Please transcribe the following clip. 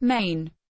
Maine